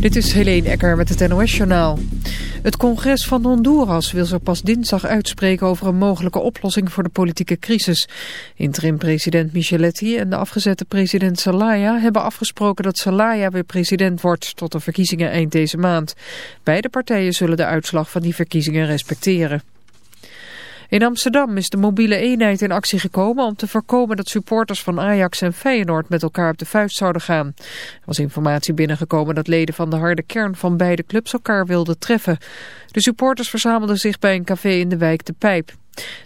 Dit is Helene Ecker met het NOS-journaal. Het congres van Honduras wil zich pas dinsdag uitspreken over een mogelijke oplossing voor de politieke crisis. Interim-president Micheletti en de afgezette president Zelaya hebben afgesproken dat Zelaya weer president wordt tot de verkiezingen eind deze maand. Beide partijen zullen de uitslag van die verkiezingen respecteren. In Amsterdam is de mobiele eenheid in actie gekomen om te voorkomen dat supporters van Ajax en Feyenoord met elkaar op de vuist zouden gaan. Er was informatie binnengekomen dat leden van de harde kern van beide clubs elkaar wilden treffen. De supporters verzamelden zich bij een café in de wijk De Pijp.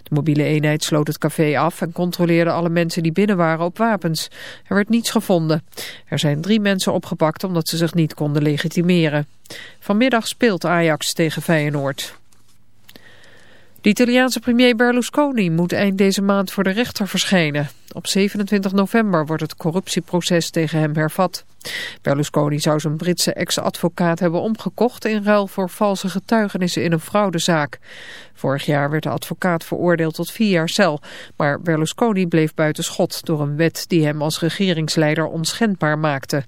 De mobiele eenheid sloot het café af en controleerde alle mensen die binnen waren op wapens. Er werd niets gevonden. Er zijn drie mensen opgepakt omdat ze zich niet konden legitimeren. Vanmiddag speelt Ajax tegen Feyenoord. De Italiaanse premier Berlusconi moet eind deze maand voor de rechter verschijnen. Op 27 november wordt het corruptieproces tegen hem hervat. Berlusconi zou zijn Britse ex-advocaat hebben omgekocht in ruil voor valse getuigenissen in een fraudezaak. Vorig jaar werd de advocaat veroordeeld tot vier jaar cel, maar Berlusconi bleef buiten schot door een wet die hem als regeringsleider onschendbaar maakte.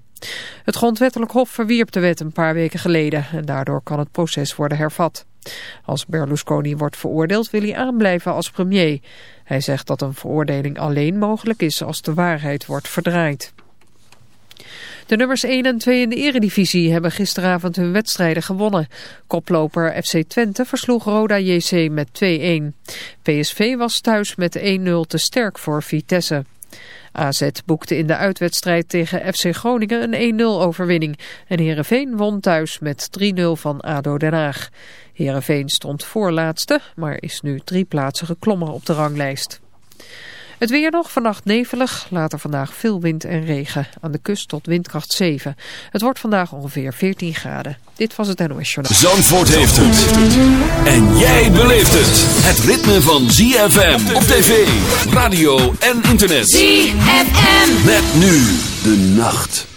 Het grondwettelijk hof verwierp de wet een paar weken geleden en daardoor kan het proces worden hervat. Als Berlusconi wordt veroordeeld wil hij aanblijven als premier. Hij zegt dat een veroordeling alleen mogelijk is als de waarheid wordt verdraaid. De nummers 1 en 2 in de eredivisie hebben gisteravond hun wedstrijden gewonnen. Koploper FC Twente versloeg Roda JC met 2-1. PSV was thuis met 1-0 te sterk voor Vitesse. AZ boekte in de uitwedstrijd tegen FC Groningen een 1-0 overwinning. En Heerenveen won thuis met 3-0 van ADO Den Haag. Heerenveen stond voorlaatste, maar is nu drie plaatsen geklommen op de ranglijst. Het weer nog, vannacht nevelig, later vandaag veel wind en regen. Aan de kust tot windkracht 7. Het wordt vandaag ongeveer 14 graden. Dit was het NOS Journaal. Zandvoort heeft het. En jij beleeft het. Het ritme van ZFM op tv, radio en internet. ZFM. Met nu de nacht.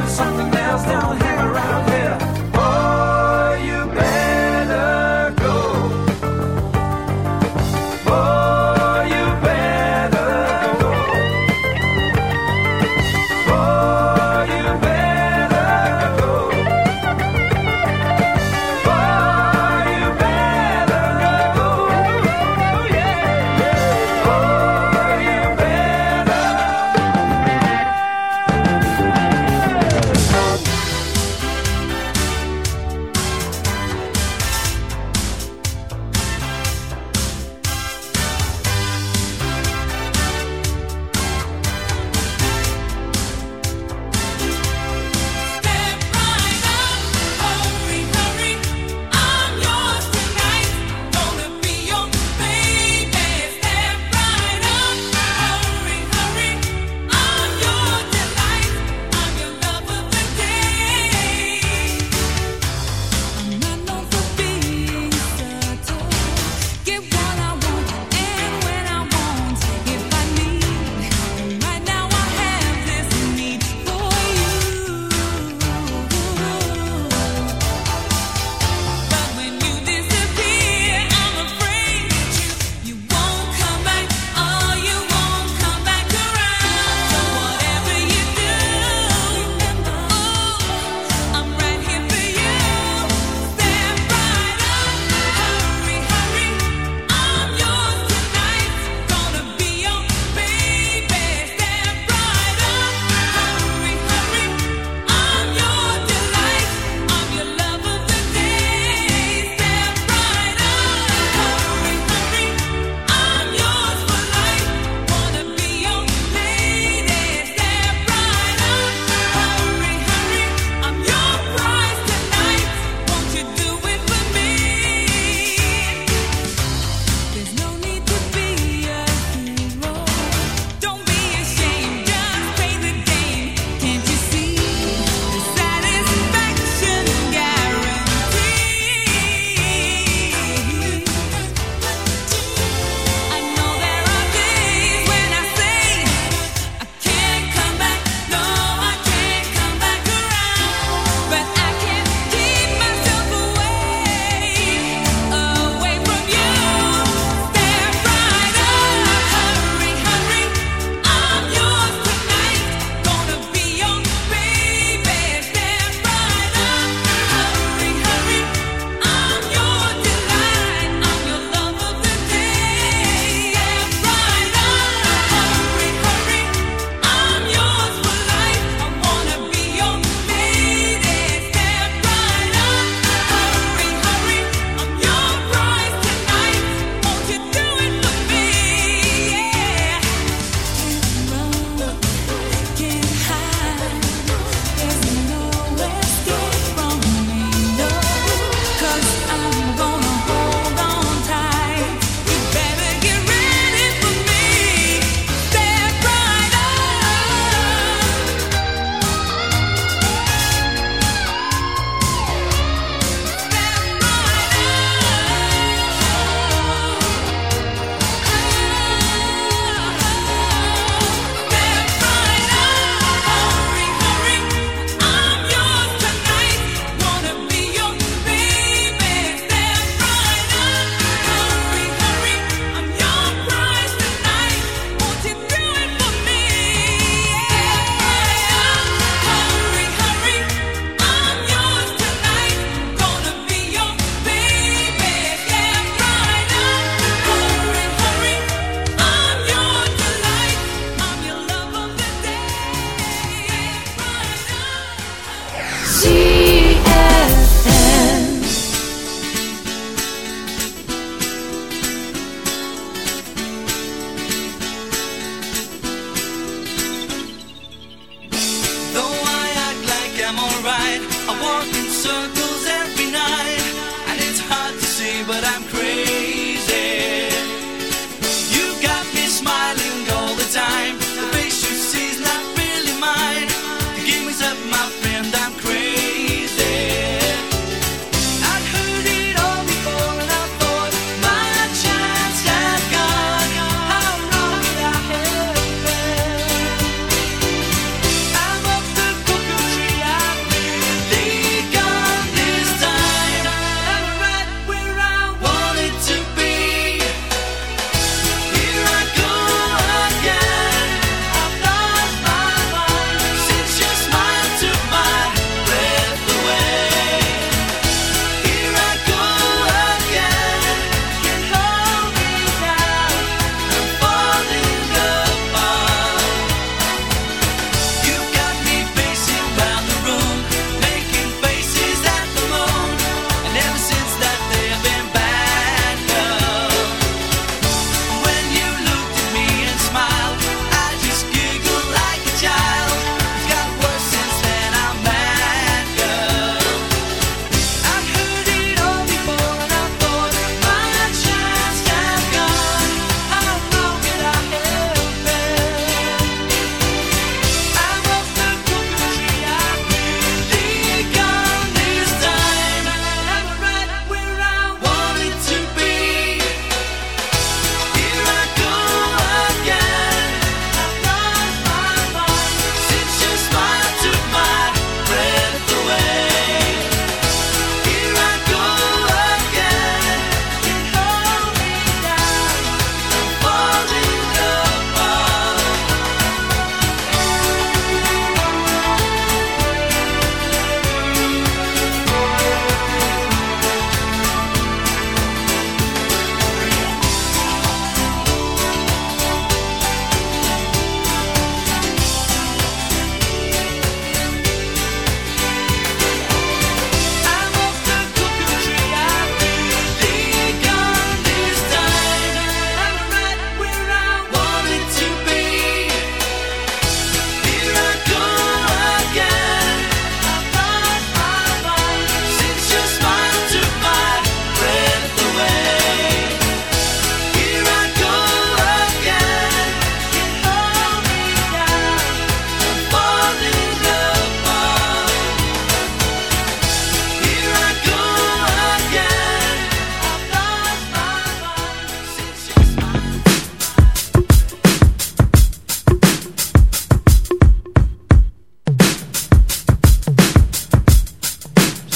Do something else, don't hang around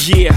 Yeah,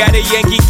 got a Yankee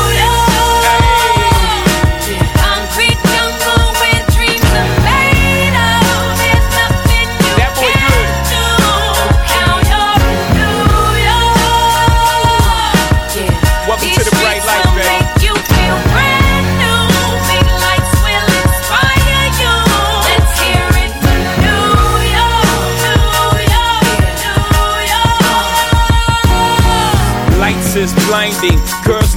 being Girl,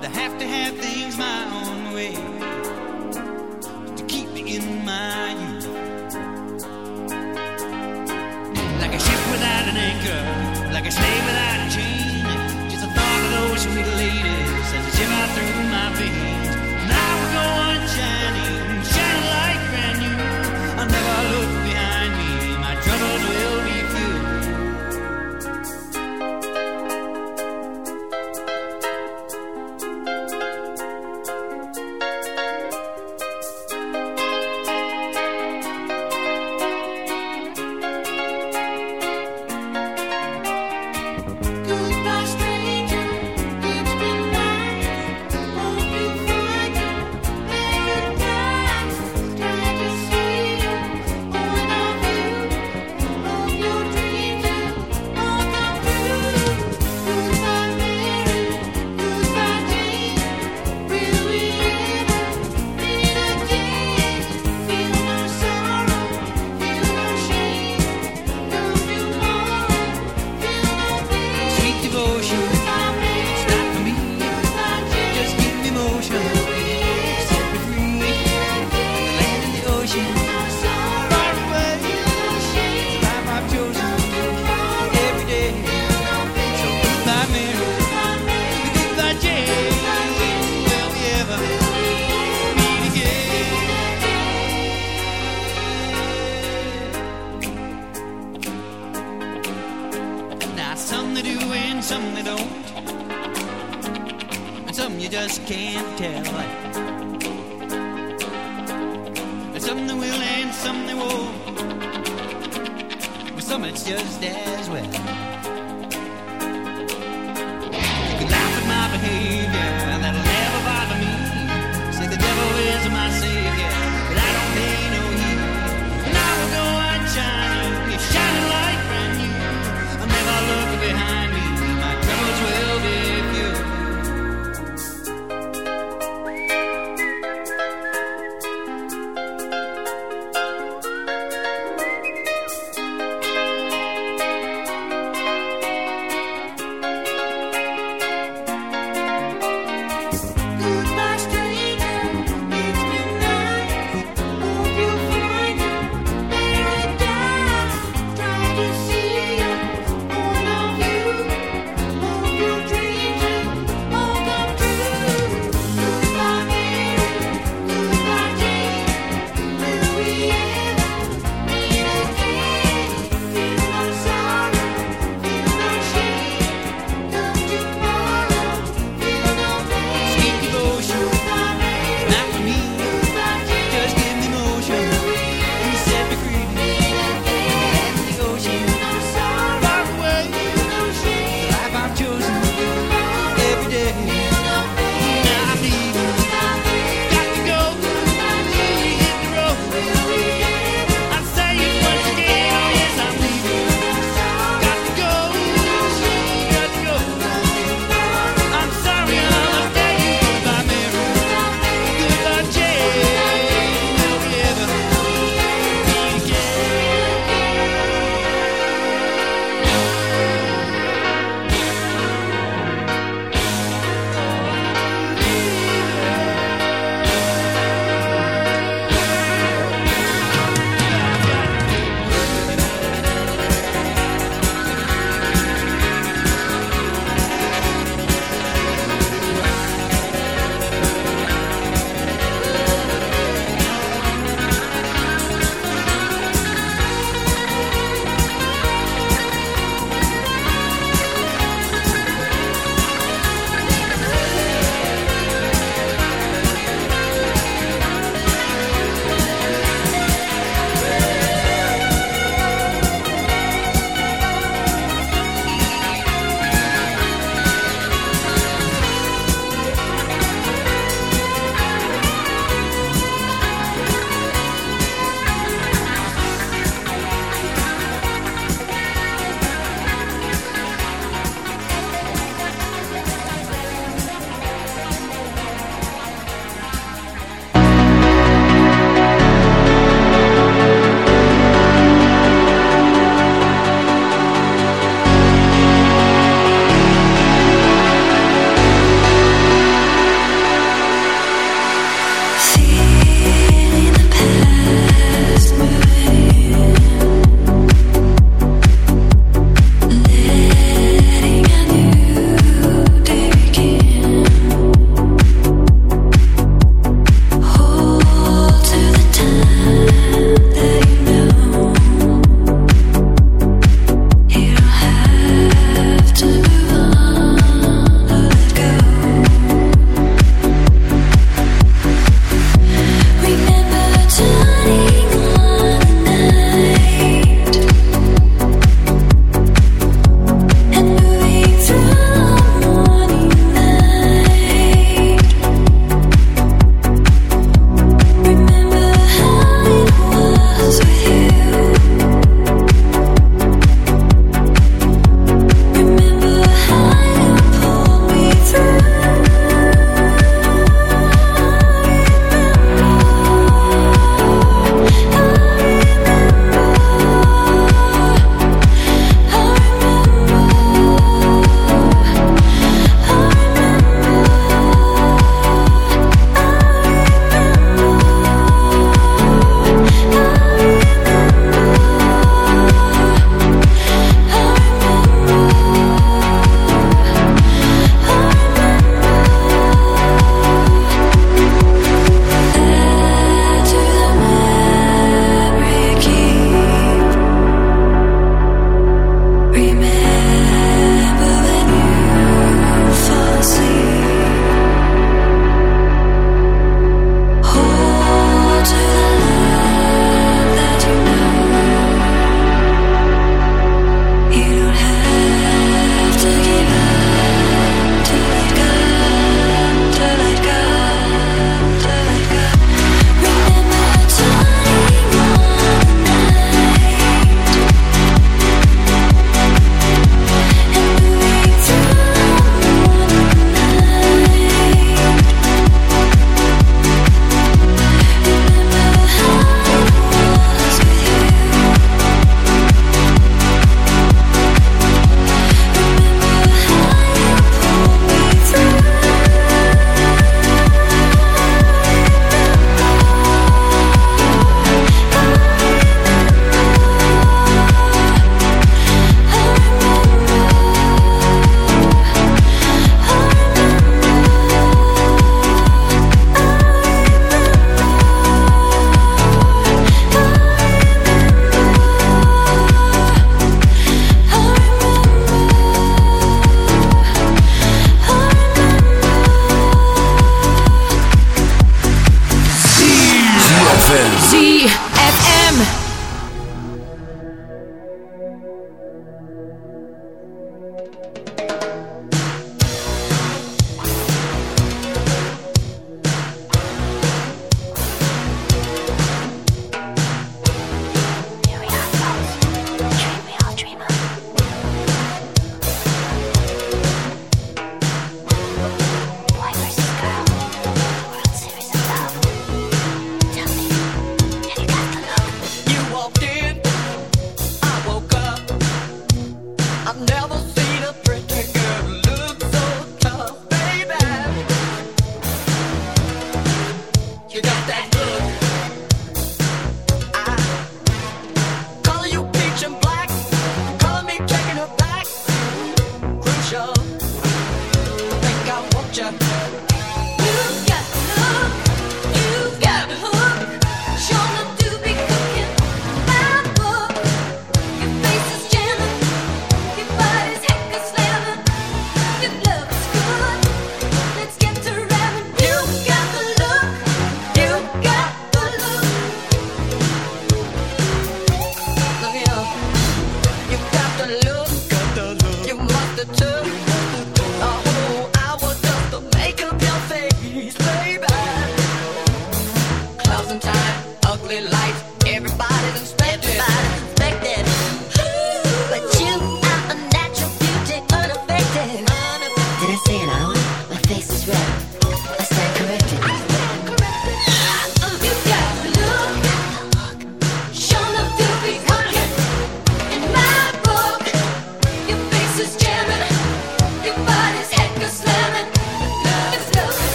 But I have to have things my own way to keep me in my youth. Like a ship without an anchor, like a slave without a chain. Just the thought of those sweet ladies as I shiver through. it's just as well. You can laugh at my behavior.